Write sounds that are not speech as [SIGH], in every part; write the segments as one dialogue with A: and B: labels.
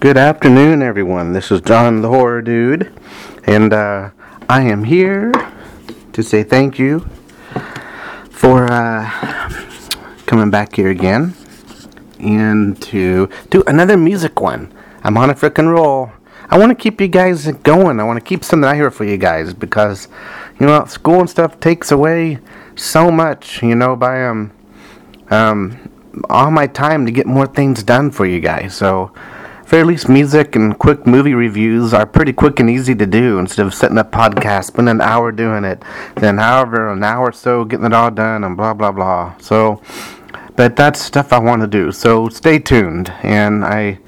A: Good afternoon, everyone. This is John the Horror Dude, and uh, I am here to say thank you for uh, coming back here again and to do another music one. I'm on a freaking roll. I want to keep you guys going. I want to keep something out here for you guys because, you know, school and stuff takes away so much, you know, by um, um, all my time to get more things done for you guys. So, at music and quick movie reviews are pretty quick and easy to do instead of setting up podcasts, spending an hour doing it, then however an hour or so getting it all done and blah blah blah. So, but that's stuff I want to do. So stay tuned, and I,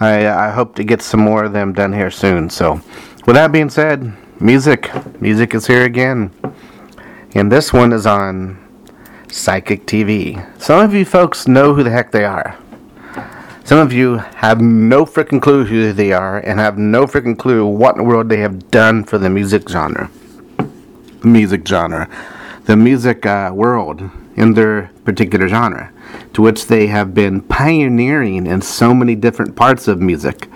A: I, I hope to get some more of them done here soon. So, with that being said, music, music is here again, and this one is on Psychic TV. Some of you folks know who the heck they are. Some of you have no freaking clue who they are and have no freaking clue what in the world they have done for the music genre. The music genre. The music uh, world in their particular genre, to which they have been pioneering in so many different parts of music.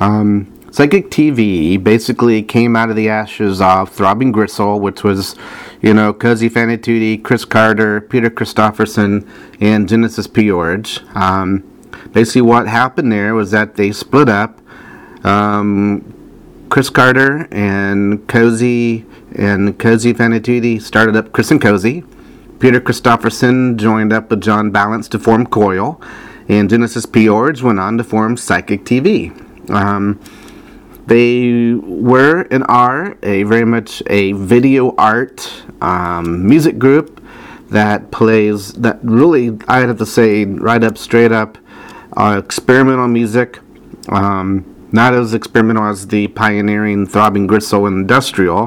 A: Um, Psychic TV basically came out of the ashes of Throbbing Gristle, which was, you know, Cosey Fanni Tutti, Chris Carter, Peter Christopherson, and Genesis P-Orridge. Um, basically what happened there was that they split up. Um, Chris Carter and Cosey and Cosey Fanni started up Chris and Cosey. Peter Christopherson joined up with John Balance to form Coil, and Genesis P-Orridge went on to form Psychic TV. Um, they were and are a very much a video art um, music group that plays that really I'd have to say right up straight up uh, experimental music. Um, not as experimental as the pioneering Throbbing Gristle Industrial,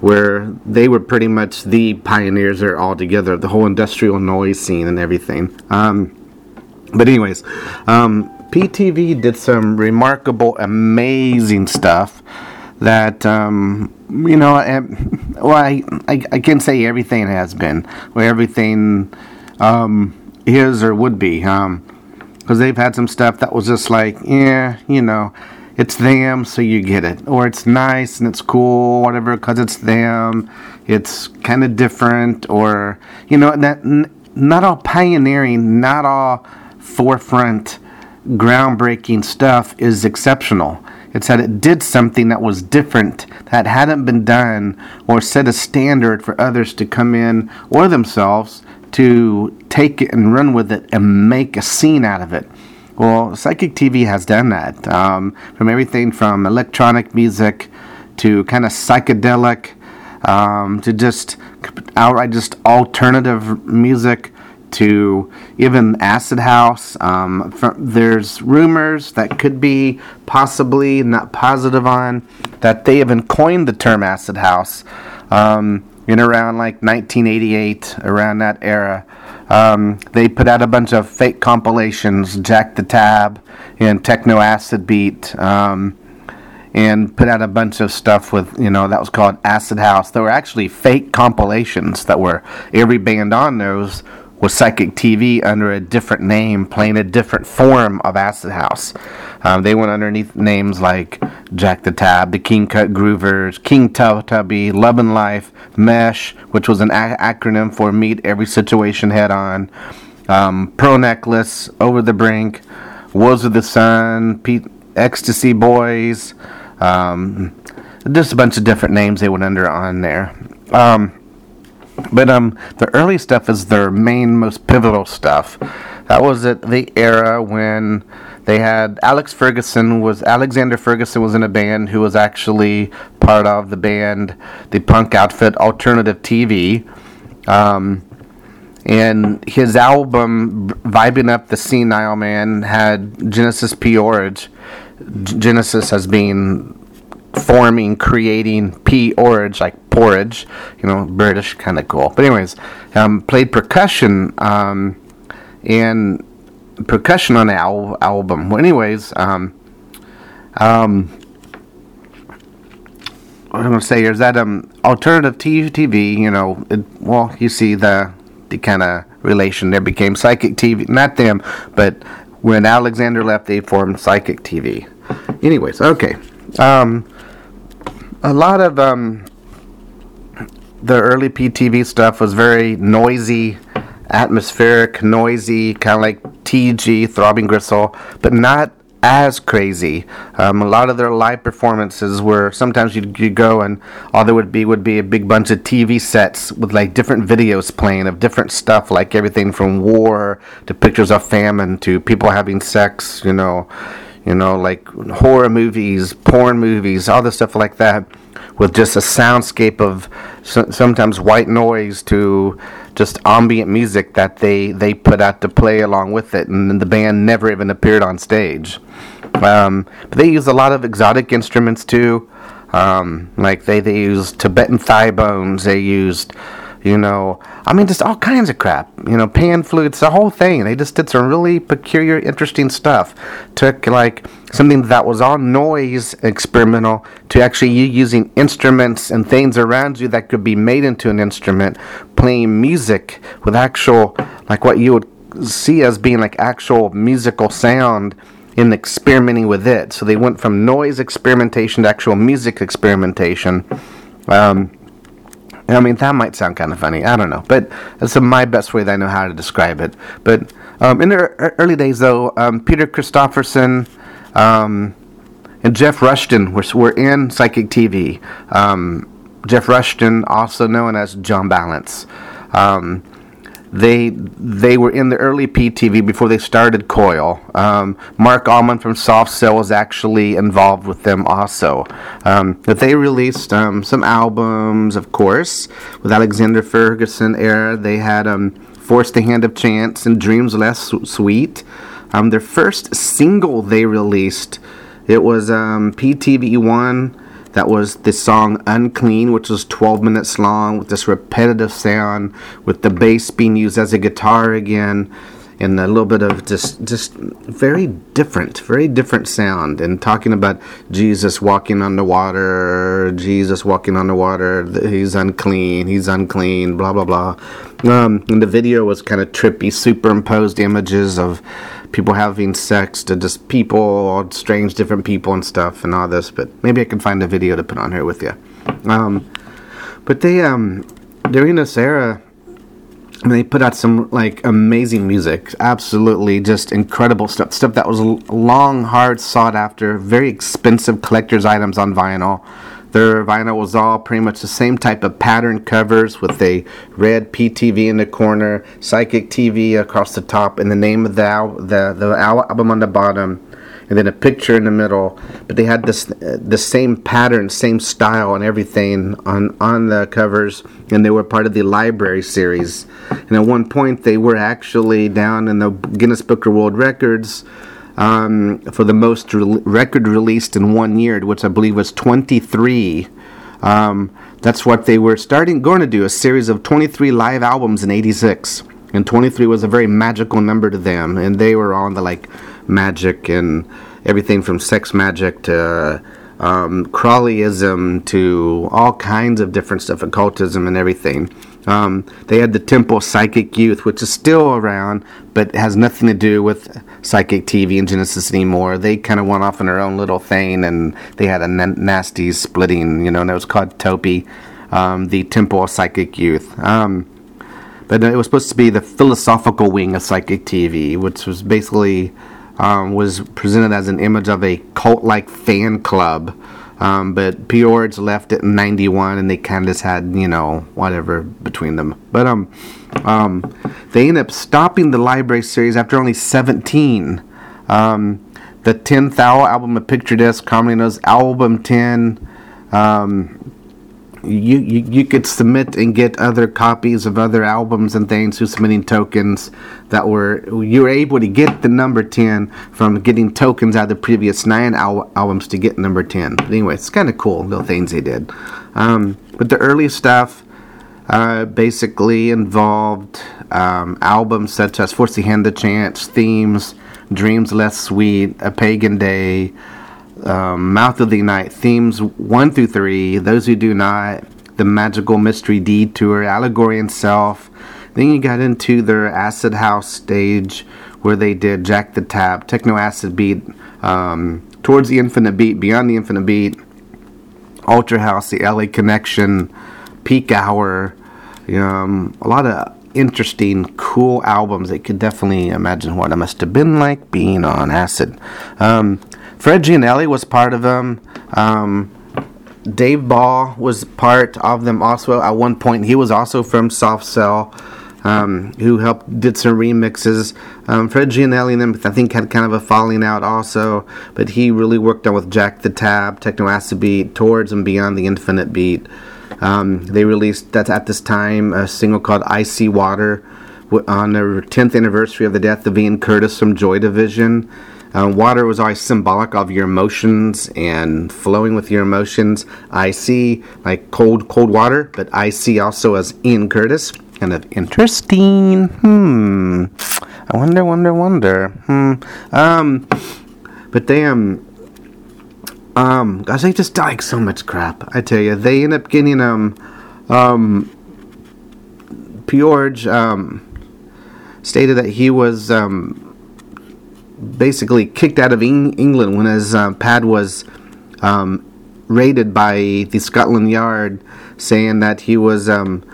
A: where they were pretty much the pioneers there altogether, the whole industrial noise scene and everything. Um, but, anyways, um, PTV did some remarkable, amazing stuff that, um, you know, well, I, I, I can't say everything has been, or everything um, is or would be. Um, because they've had some stuff that was just like, yeah, you know, it's them, so you get it, or it's nice and it's cool, whatever, because it's them. It's kind of different, or you know, that not all pioneering, not all forefront, groundbreaking stuff is exceptional. It's that it did something that was different, that hadn't been done, or set a standard for others to come in or themselves to take it and run with it and make a scene out of it. Well, Psychic TV has done that. Um, from everything from electronic music to kind of psychedelic um, to just outright just alternative music to even acid house. Um, there's rumors that could be possibly not positive on that they even coined the term acid house. Um, in around like 1988, around that era. Um, they put out a bunch of fake compilations, Jack the Tab and Techno Acid Beat, um, and put out a bunch of stuff with, you know, that was called Acid House. They were actually fake compilations that were every band on those was Psychic TV under a different name, playing a different form of Acid House. Um, they went underneath names like Jack the Tab, the King Cut Groovers, King Tubby, Love and Life, Mesh, which was an a- acronym for Meet Every Situation Head On, um, Pearl Necklace, Over the Brink, Wolves of the Sun, Pete, Ecstasy Boys, um, just a bunch of different names they went under on there. Um, but um, the early stuff is their main, most pivotal stuff. That was at the era when they had Alex Fergusson was Alexander Fergusson was in a band who was actually part of the band, the punk outfit Alternative TV. Um, and his album vibing up the senile man had genesis P-Orridge genesis as being forming, creating P-Orridge, like porridge, you know, British, kind of cool. But anyways, um, played percussion um, and percussion on the al- album. Well, anyways, um, um, what I'm gonna say is that um, alternative TV, you know, it, well, you see the the kind of relation there became psychic TV, not them, but when Alexander left, they formed Psychic TV. Anyways, okay. Um, a lot of um, the early PTV stuff was very noisy, atmospheric, noisy, kind of like TG, Throbbing Gristle, but not as crazy. Um, a lot of their live performances were sometimes you'd, you'd, go and all there would be would be a big bunch of TV sets with like different videos playing of different stuff, like everything from war to pictures of famine to people having sex, you know, you know, like horror movies, porn movies, all this stuff like that, with just a soundscape of sometimes white noise to just ambient music that they they put out to play along with it, and the band never even appeared on stage. Um, but they use a lot of exotic instruments too. Um, like they they used Tibetan thigh bones. They used you know, I mean, just all kinds of crap. You know, pan flutes, the whole thing. They just did some really peculiar, interesting stuff. Took like something that was all noise experimental to actually you using instruments and things around you that could be made into an instrument, playing music with actual, like what you would see as being like actual musical sound in experimenting with it. So they went from noise experimentation to actual music experimentation. Um, I mean, that might sound kind of funny. I don't know, but that's my best way that I know how to describe it. But um, in the early days, though, um, Peter Christopherson um, and Geff Rushton were, were in Psychic TV. Um, Geff Rushton, also known as John Balance. Um, they they were in the early PTV before they started Coil. Um, Marc Almond from Soft Cell was actually involved with them also. Um, but they released um, some albums, of course, with Alexander Fergusson era. They had um, Force the Hand of Chance and Dreams Less Sweet. Um, their first single they released, it was um, PTV One that was the song Unclean, which was 12 minutes long with this repetitive sound, with the bass being used as a guitar again, and a little bit of just just very different, very different sound. And talking about Jesus walking on the water, Jesus walking on the water, he's unclean, he's unclean, blah blah blah. Um, and the video was kind of trippy, superimposed images of people having sex to just people, all strange different people and stuff and all this. But maybe I can find a video to put on here with you. Um, but they um, during this era, they put out some like amazing music, absolutely just incredible stuff. Stuff that was long, hard, sought after, very expensive collector's items on vinyl. Their vinyl was all pretty much the same type of pattern covers with a red PTV in the corner, Psychic TV across the top, and the name of the al- the the album on the bottom, and then a picture in the middle. But they had this uh, the same pattern, same style, and everything on on the covers, and they were part of the library series. And at one point, they were actually down in the Guinness Book of World Records um, for the most re- record released in one year, which I believe was 23. Um, that's what they were starting, going to do a series of 23 live albums in 86. And 23 was a very magical number to them. And they were on the like magic and everything from sex magic to um, Crowleyism to all kinds of different stuff, occultism and everything. Um, they had the Temple Psychic Youth, which is still around, but has nothing to do with Psychic TV and Genesis anymore. They kind of went off on their own little thing, and they had a n- nasty splitting, you know, and it was called TOPY, um, the Temple Psychic Youth. Um, but it was supposed to be the philosophical wing of Psychic TV, which was basically um, was presented as an image of a cult-like fan club um, but P-Orridge left it in '91, and they kind of just had you know whatever between them. But um, um, they ended up stopping the library series after only 17. Um, the 10th album of Picture Disc, commonly known as Album 10, um, you, you, you could submit and get other copies of other albums and things through submitting tokens that were you were able to get the number 10 from getting tokens out of the previous nine al- albums to get number 10 but anyway it's kind of cool little things they did. Um, but the early stuff uh, basically involved um, albums such as Force the Hand of Chance, Themes, Dreams Less Sweet, A Pagan Day, um, Mouth of the Night, themes 1 through 3, Those Who Do Not, The Magical Mystery Detour, Allegory and Self. Then you got into their Acid House stage, where they did Jack the Tab, Techno Acid Beat, um, Towards the Infinite Beat, Beyond the Infinite Beat, Ultra House, the LA Connection, Peak Hour, um, a lot of interesting, cool albums. They could definitely imagine what it must have been like being on acid. Um, Fred Gianelli was part of them. Um, Dave Ball was part of them also at one point. He was also from Soft Cell, um, who helped did some remixes. Um, Fred Gianelli and them, I think, had kind of a falling out also, but he really worked on with Jack the Tab, Techno Acid Beat, Towards and Beyond the Infinite Beat. Um, they released that at this time a single called "I.C. Water" on the 10th anniversary of the death of Ian Curtis from Joy Division. Uh, water was always symbolic of your emotions and flowing with your emotions. I see like cold, cold water, but I see also as Ian Curtis. Kind of interesting. Hmm. I wonder, wonder, wonder. Hmm. Um. But damn. um. Gosh, they just like so much crap. I tell you, they end up getting um. Um. P-Orridge um. Stated that he was um basically kicked out of England when his uh, pad was um, raided by the Scotland Yard, saying that he was um,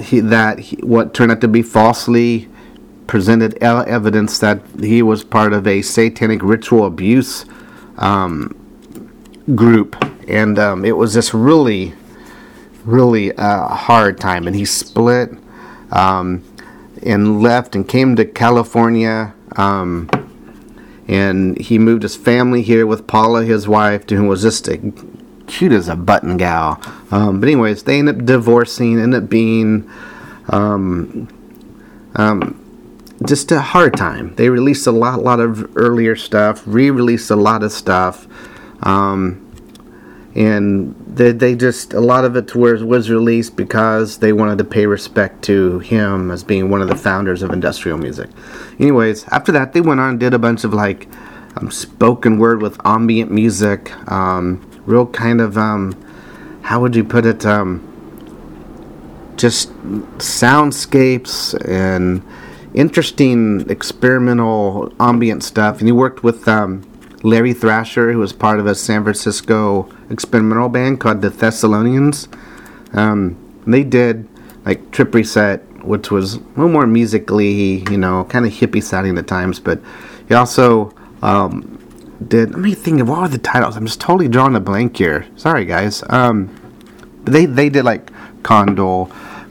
A: he, that he, what turned out to be falsely presented evidence that he was part of a satanic ritual abuse um, group, and um, it was just really, really a hard time. And he split um, and left and came to California. Um, and he moved his family here with Paula, his wife, who was just a, cute as a button gal. Um, but anyways, they end up divorcing, end up being um, um, just a hard time. They released a lot, a lot of earlier stuff, re-released a lot of stuff. Um, and they, they just a lot of it was was released because they wanted to pay respect to him as being one of the founders of industrial music. Anyways, after that, they went on and did a bunch of like um, spoken word with ambient music, um, real kind of um, how would you put it? Um, just soundscapes and interesting experimental ambient stuff. And he worked with um, Larry Thrasher, who was part of a San Francisco experimental band called the Thessalonians. Um, they did like Trip Reset, which was a little more musically, you know, kind of hippie sounding at times, but he also um, did. Let me think of all the titles. I'm just totally drawing a blank here. Sorry, guys. Um, they they did like Condor,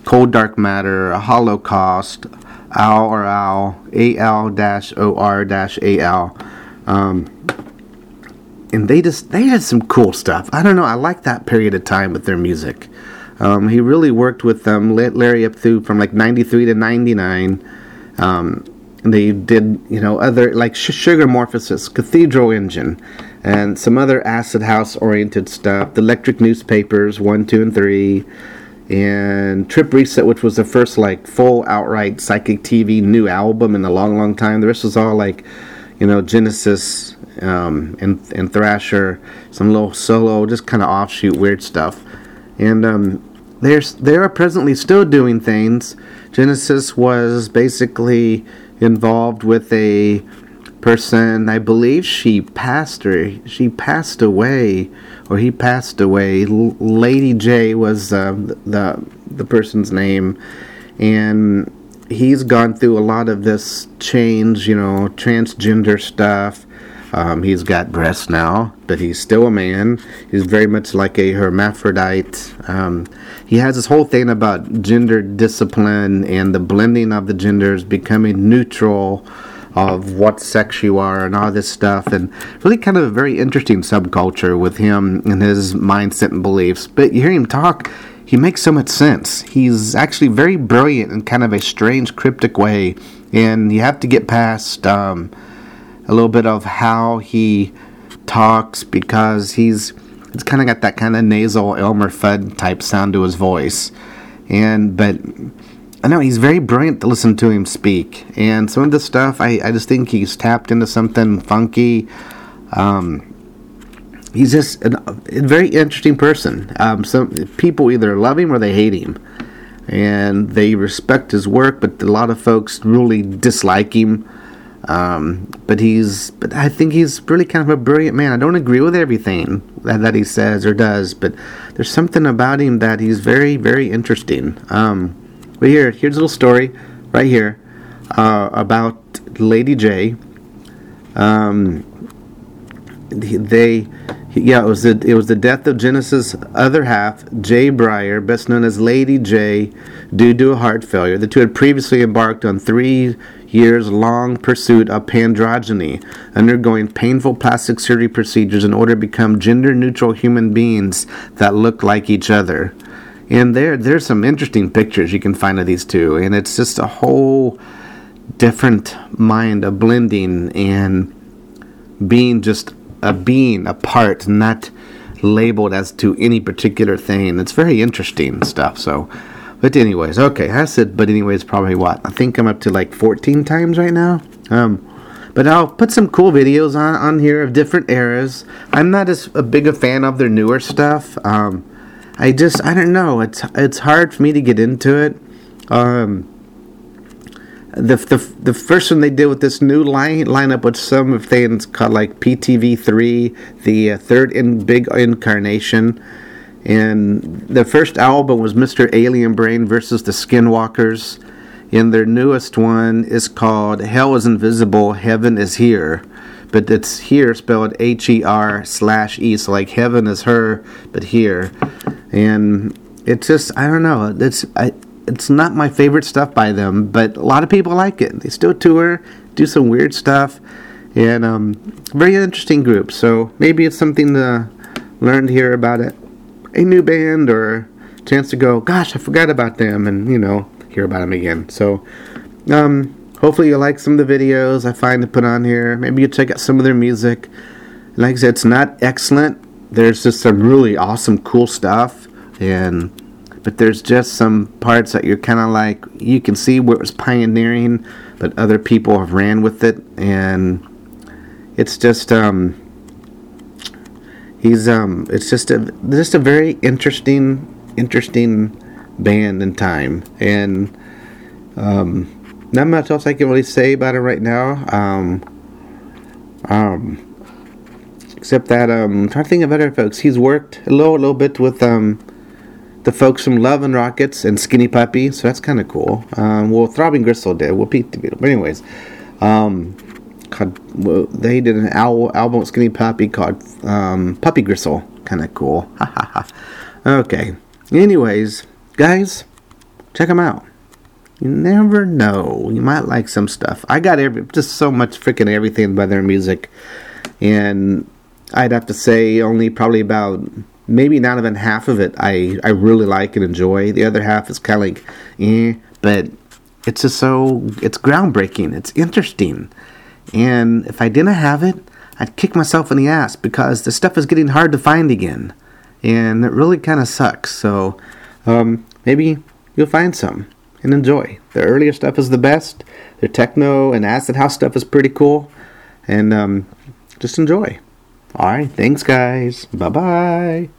A: Cold Dark Matter, Holocaust, Al or Al, AL dash OR dash AL. Um, and they just they had some cool stuff. I don't know. I like that period of time with their music. Um, he really worked with them, Larry up through from like '93 to '99. Um, they did, you know, other like Sugar Morphosis, Cathedral Engine, and some other acid house oriented stuff. The Electric Newspapers, one, two, and three, and Trip Reset, which was the first like full outright psychic TV new album in a long, long time. The rest was all like, you know, Genesis um, and and Thrasher, some little solo, just kind of offshoot weird stuff, and um, they're they are presently still doing things. Genesis was basically involved with a person. I believe she passed or she passed away, or he passed away. L- Lady Jaye was uh, the the person's name, and he's gone through a lot of this change. You know, transgender stuff um, he's got breasts now, but he's still a man. He's very much like a hermaphrodite. Um, he has this whole thing about gender discipline and the blending of the genders, becoming neutral of what sex you are and all this stuff, and really kind of a very interesting subculture with him and his mindset and beliefs. But you hear him talk, he makes so much sense. He's actually very brilliant in kind of a strange, cryptic way, and you have to get past. Um, a little bit of how he talks because he's it's kind of got that kind of nasal Elmer Fudd type sound to his voice, and but I know he's very brilliant to listen to him speak, and some of the stuff I, I just think he's tapped into something funky. Um, he's just an, a very interesting person. Um, some people either love him or they hate him, and they respect his work, but a lot of folks really dislike him Um, but he's, but I think he's really kind of a brilliant man. I don't agree with everything that, that he says or does, but there's something about him that he's very, very interesting. Um, but here, here's a little story right here uh, about Lady Jaye. Um, they yeah, it was the it was the death of Genesis' other half, Jaye Breyer, best known as Lady Jaye, due to a heart failure. The two had previously embarked on three years long pursuit of androgyny, undergoing painful plastic surgery procedures in order to become gender neutral human beings that look like each other. And there there's some interesting pictures you can find of these two, and it's just a whole different mind of blending and being just a being, a part, not labeled as to any particular thing. It's very interesting stuff. So, but anyways, okay, I said, but anyways, probably what I think I'm up to like 14 times right now. Um, but I'll put some cool videos on on here of different eras. I'm not as a big a fan of their newer stuff. Um, I just I don't know. It's it's hard for me to get into it. Um, the, the the first one they did with this new line lineup with some of things called like PTV three, the uh, third in big incarnation, and the first album was Mr. Alien Brain versus the Skinwalkers, and their newest one is called Hell is Invisible, Heaven is Here, but it's here spelled H E R slash E, so like heaven is her, but here, and it's just I don't know. It's I it's not my favorite stuff by them, but a lot of people like it. They still tour, do some weird stuff, and um, very interesting group. So maybe it's something to learn hear about it. A new band or chance to go, gosh, I forgot about them, and you know, hear about them again. So um, hopefully you like some of the videos I find to put on here. Maybe you check out some of their music. Like I said, it's not excellent. There's just some really awesome, cool stuff, and but there's just some parts that you're kind of like you can see where it was pioneering, but other people have ran with it, and it's just um, he's um, it's just a just a very interesting interesting band in time, and um, not much else I can really say about it right now. Um, um, except that um, I'm trying to think of other folks. He's worked a little, a little bit with um, the folks from Love and Rockets and Skinny Puppy, so that's kind of cool. Um, well, Throbbing Gristle did. Well, Pete did. But anyways, um, called, well, they did an al- album with Skinny Puppy called um, Puppy Gristle. Kind of cool. [LAUGHS] okay. Anyways, guys, check them out. You never know. You might like some stuff. I got every just so much freaking everything by their music, and I'd have to say only probably about maybe not even half of it I, I really like and enjoy. The other half is kind of like, eh, but it's just so, it's groundbreaking. It's interesting. And if I didn't have it, I'd kick myself in the ass because the stuff is getting hard to find again. And it really kind of sucks. So um, maybe you'll find some and enjoy. The earlier stuff is the best. The techno and acid house stuff is pretty cool. And um, just enjoy. All right. Thanks, guys. Bye bye.